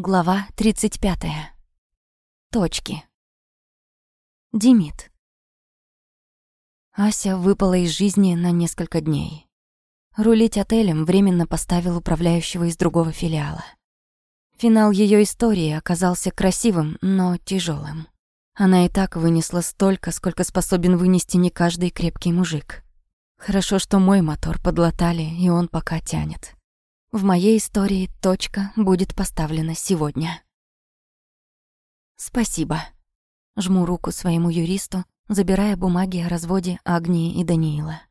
Глава 35. Точки. Димит. Ася выпала из жизни на несколько дней. Рулить отелем временно поставил управляющего из другого филиала. Финал ее истории оказался красивым, но тяжелым. Она и так вынесла столько, сколько способен вынести не каждый крепкий мужик. Хорошо, что мой мотор подлатали, и он пока тянет. В моей истории точка будет поставлена сегодня. Спасибо. Жму руку своему юристу, забирая бумаги о разводе Агнии и Даниила.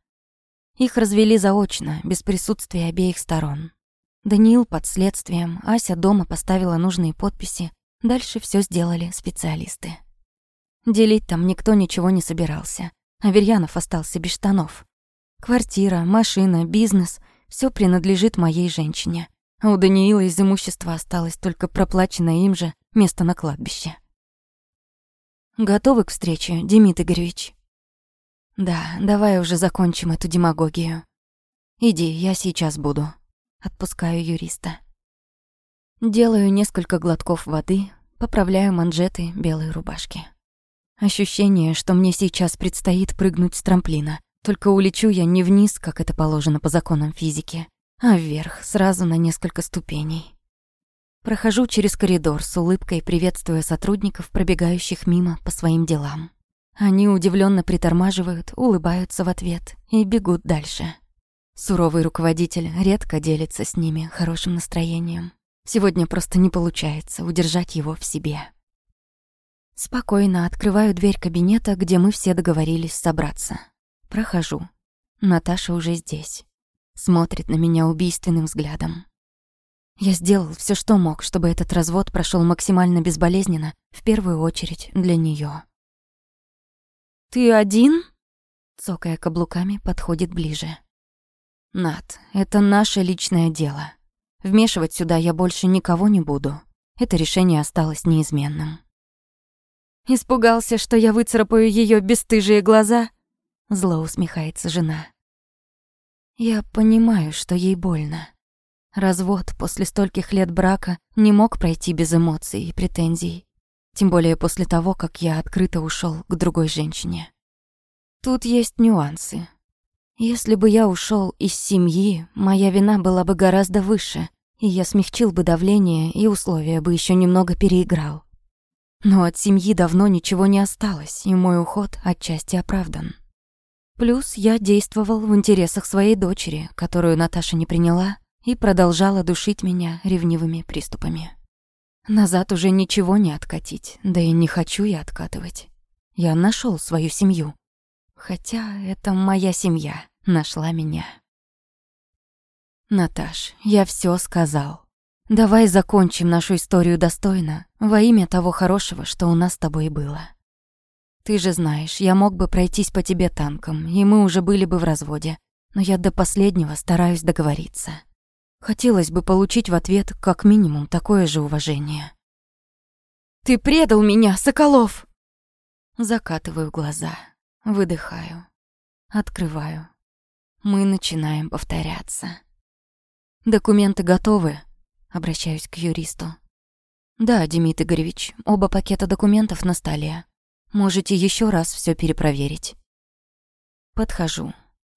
Их развели заочно, без присутствия обеих сторон. Даниил под следствием, Ася дома поставила нужные подписи, дальше все сделали специалисты. Делить там никто ничего не собирался. Аверьянов остался без штанов. Квартира, машина, бизнес — все принадлежит моей женщине. У Даниила из имущества осталось только проплаченное им же место на кладбище. Готовы к встрече, Демид Игоревич? Да, давай уже закончим эту демагогию. Иди, я сейчас буду. Отпускаю юриста. Делаю несколько глотков воды, поправляю манжеты белой рубашки. Ощущение, что мне сейчас предстоит прыгнуть с трамплина. Только улечу я не вниз, как это положено по законам физики, а вверх, сразу на несколько ступеней. Прохожу через коридор с улыбкой, приветствуя сотрудников, пробегающих мимо по своим делам. Они удивленно притормаживают, улыбаются в ответ и бегут дальше. Суровый руководитель редко делится с ними хорошим настроением. Сегодня просто не получается удержать его в себе. Спокойно открываю дверь кабинета, где мы все договорились собраться. Прохожу. Наташа уже здесь. Смотрит на меня убийственным взглядом. Я сделал все, что мог, чтобы этот развод прошел максимально безболезненно, в первую очередь для нее. «Ты один?» Цокая каблуками, подходит ближе. «Над, это наше личное дело. Вмешивать сюда я больше никого не буду. Это решение осталось неизменным». «Испугался, что я выцарапаю ее бесстыжие глаза?» Зло усмехается жена. Я понимаю, что ей больно. Развод после стольких лет брака не мог пройти без эмоций и претензий. Тем более после того, как я открыто ушел к другой женщине. Тут есть нюансы. Если бы я ушел из семьи, моя вина была бы гораздо выше, и я смягчил бы давление, и условия бы еще немного переиграл. Но от семьи давно ничего не осталось, и мой уход отчасти оправдан. Плюс я действовал в интересах своей дочери, которую Наташа не приняла, и продолжала душить меня ревнивыми приступами. Назад уже ничего не откатить, да и не хочу я откатывать. Я нашел свою семью. Хотя это моя семья нашла меня. Наташ, я все сказал. Давай закончим нашу историю достойно, во имя того хорошего, что у нас с тобой было. Ты же знаешь, я мог бы пройтись по тебе танком, и мы уже были бы в разводе. Но я до последнего стараюсь договориться. Хотелось бы получить в ответ как минимум такое же уважение. «Ты предал меня, Соколов!» Закатываю глаза, выдыхаю, открываю. Мы начинаем повторяться. «Документы готовы?» Обращаюсь к юристу. «Да, Демид Игоревич, оба пакета документов на столе. Можете еще раз все перепроверить. Подхожу.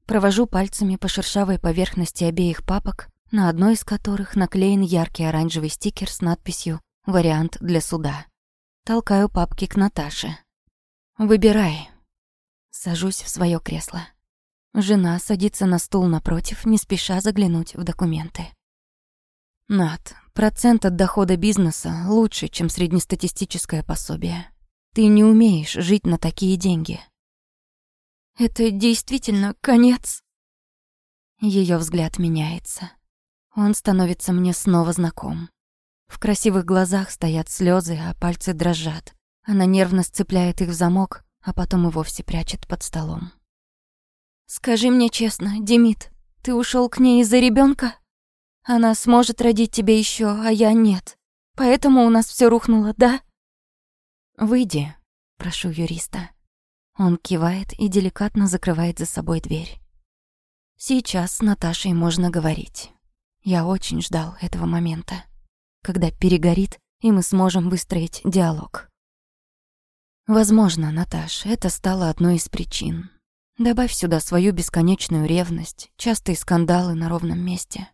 Провожу пальцами по шершавой поверхности обеих папок, на одной из которых наклеен яркий оранжевый стикер с надписью «Вариант для суда». Толкаю папки к Наташе. «Выбирай». Сажусь в свое кресло. Жена садится на стул напротив, не спеша заглянуть в документы. Над, процент от дохода бизнеса лучше, чем среднестатистическое пособие. Ты не умеешь жить на такие деньги. Это действительно конец. Ее взгляд меняется. Он становится мне снова знаком. В красивых глазах стоят слезы, а пальцы дрожат. Она нервно сцепляет их в замок, а потом и вовсе прячет под столом. «Скажи мне честно, Демид, ты ушел к ней из-за ребенка? Она сможет родить тебе еще, а я нет. Поэтому у нас все рухнуло, да?» «Выйди», — прошу юриста. Он кивает и деликатно закрывает за собой дверь. Сейчас с Наташей можно говорить. Я очень ждал этого момента. когда перегорит, и мы сможем выстроить диалог. Возможно, Наташ, это стало одной из причин. Добавь сюда свою бесконечную ревность, частые скандалы на ровном месте.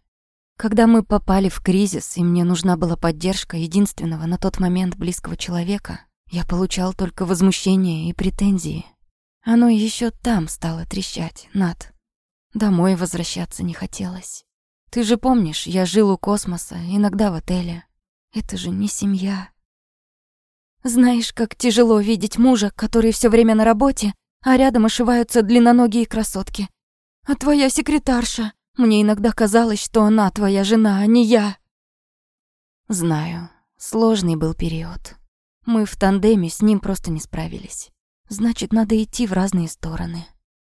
Когда мы попали в кризис, и мне нужна была поддержка единственного на тот момент близкого человека, я получал только возмущение и претензии. Оно еще там стало трещать, Над. Домой возвращаться не хотелось. Ты же помнишь, я жил у космоса, иногда в отеле. Это же не семья. Знаешь, как тяжело видеть мужа, который все время на работе, а рядом ошиваются длинноногие красотки. А твоя секретарша. Мне иногда казалось, что она твоя жена, а не я. Знаю, сложный был период. Мы в тандеме с ним просто не справились. Значит, надо идти в разные стороны.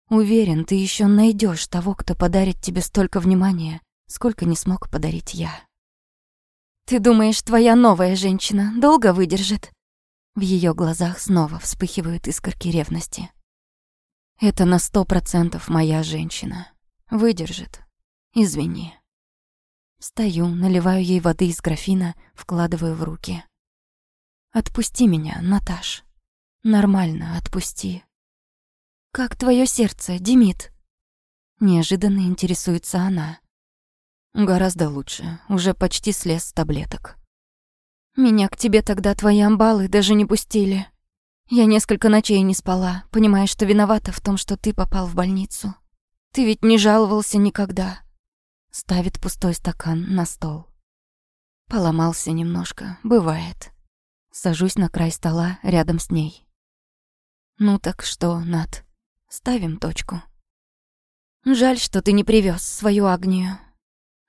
Уверен, ты еще найдешь того, кто подарит тебе столько внимания, сколько не смог подарить я. Ты думаешь, твоя новая женщина долго выдержит? В ее глазах снова вспыхивают искорки ревности. Это на сто процентов моя женщина. Выдержит. Извини. Стою, наливаю ей воды из графина, вкладываю в руки. Отпусти меня, Наташ. Нормально, отпусти. Как твое сердце, Демид? Неожиданно интересуется она. Гораздо лучше. Уже почти слез с таблеток. Меня к тебе тогда твои амбалы даже не пустили. Я несколько ночей не спала, понимая, что виновата в том, что ты попал в больницу. Ты ведь не жаловался никогда. Ставит пустой стакан на стол. Поломался немножко, бывает. Сажусь на край стола рядом с ней. Ну так что, Над, ставим точку. Жаль, что ты не привез свою Агнию.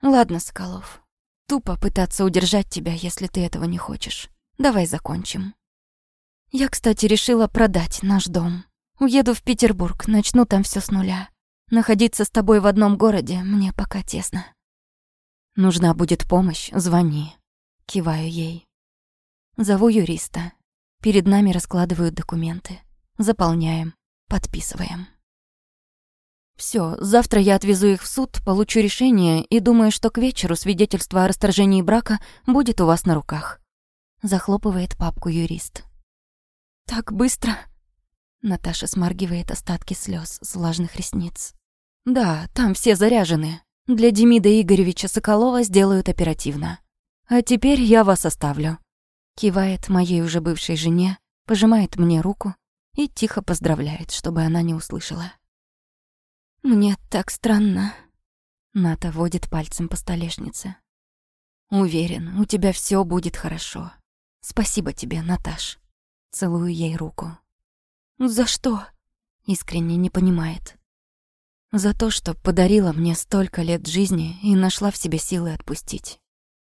Ладно, Соколов. Тупо пытаться удержать тебя, если ты этого не хочешь. Давай закончим. Я, кстати, решила продать наш дом. Уеду в Петербург, начну там все с нуля. Находиться с тобой в одном городе мне пока тесно. Нужна будет помощь, звони. Киваю ей. Зову юриста. Перед нами раскладывают документы. Заполняем, подписываем. Все, завтра я отвезу их в суд, получу решение и думаю, что к вечеру свидетельство о расторжении брака будет у вас на руках. Захлопывает папку юрист. Так быстро? Наташа смаргивает остатки слез с влажных ресниц. Да, там все заряжены. Для Демида Игоревича Соколова сделают оперативно. А теперь я вас оставлю. Кивает моей уже бывшей жене, пожимает мне руку и тихо поздравляет, чтобы она не услышала. «Мне так странно». Ната водит пальцем по столешнице. «Уверен, у тебя все будет хорошо. Спасибо тебе, Наташ». Целую ей руку. «За что?» Искренне не понимает. За то, что подарила мне столько лет жизни и нашла в себе силы отпустить.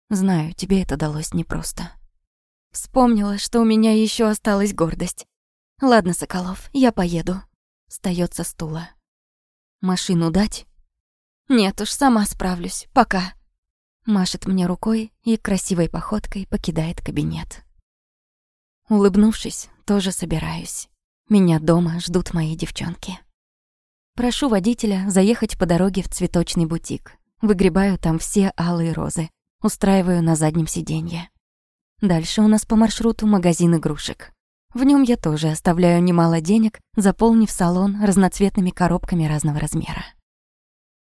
Знаю, тебе это далось непросто. Вспомнила, что у меня еще осталась гордость. Ладно, Соколов, я поеду. Встаёт со стула. Машину дать? Нет уж, сама справлюсь. Пока. Машет мне рукой и красивой походкой покидает кабинет. Улыбнувшись, тоже собираюсь. Меня дома ждут мои девчонки. Прошу водителя заехать по дороге в цветочный бутик. Выгребаю там все алые розы. Устраиваю на заднем сиденье. Дальше у нас по маршруту магазин игрушек. В нем я тоже оставляю немало денег, заполнив салон разноцветными коробками разного размера.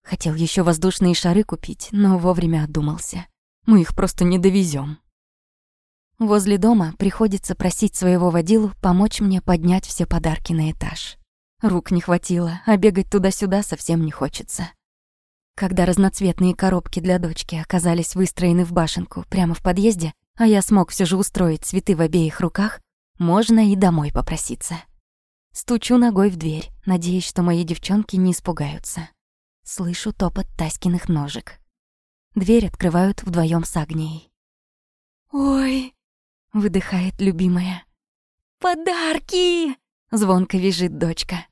Хотел еще воздушные шары купить, но вовремя отдумался. Мы их просто не довезем. Возле дома приходится просить своего водилу помочь мне поднять все подарки на этаж. Рук не хватило, а бегать туда-сюда совсем не хочется. Когда разноцветные коробки для дочки оказались выстроены в башенку прямо в подъезде, а я смог все же устроить цветы в обеих руках, можно и домой попроситься. Стучу ногой в дверь, надеясь, что мои девчонки не испугаются. Слышу топот Таськиных ножек. Дверь открывают вдвоем с Агнией. «Ой!» — выдыхает любимая. «Подарки!» — звонко визжит дочка.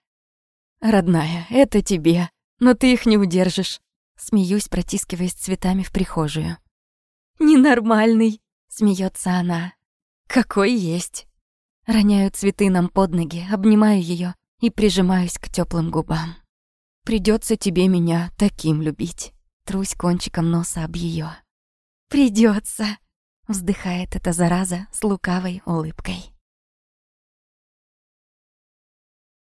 «Родная, это тебе, но ты их не удержишь». Смеюсь, протискиваясь цветами в прихожую. «Ненормальный!» — смеется она. «Какой есть!» Роняю цветы нам под ноги, обнимаю ее и прижимаюсь к теплым губам. Придется тебе меня таким любить. Трусь кончиком носа об ее. Придется. Вздыхает эта зараза с лукавой улыбкой.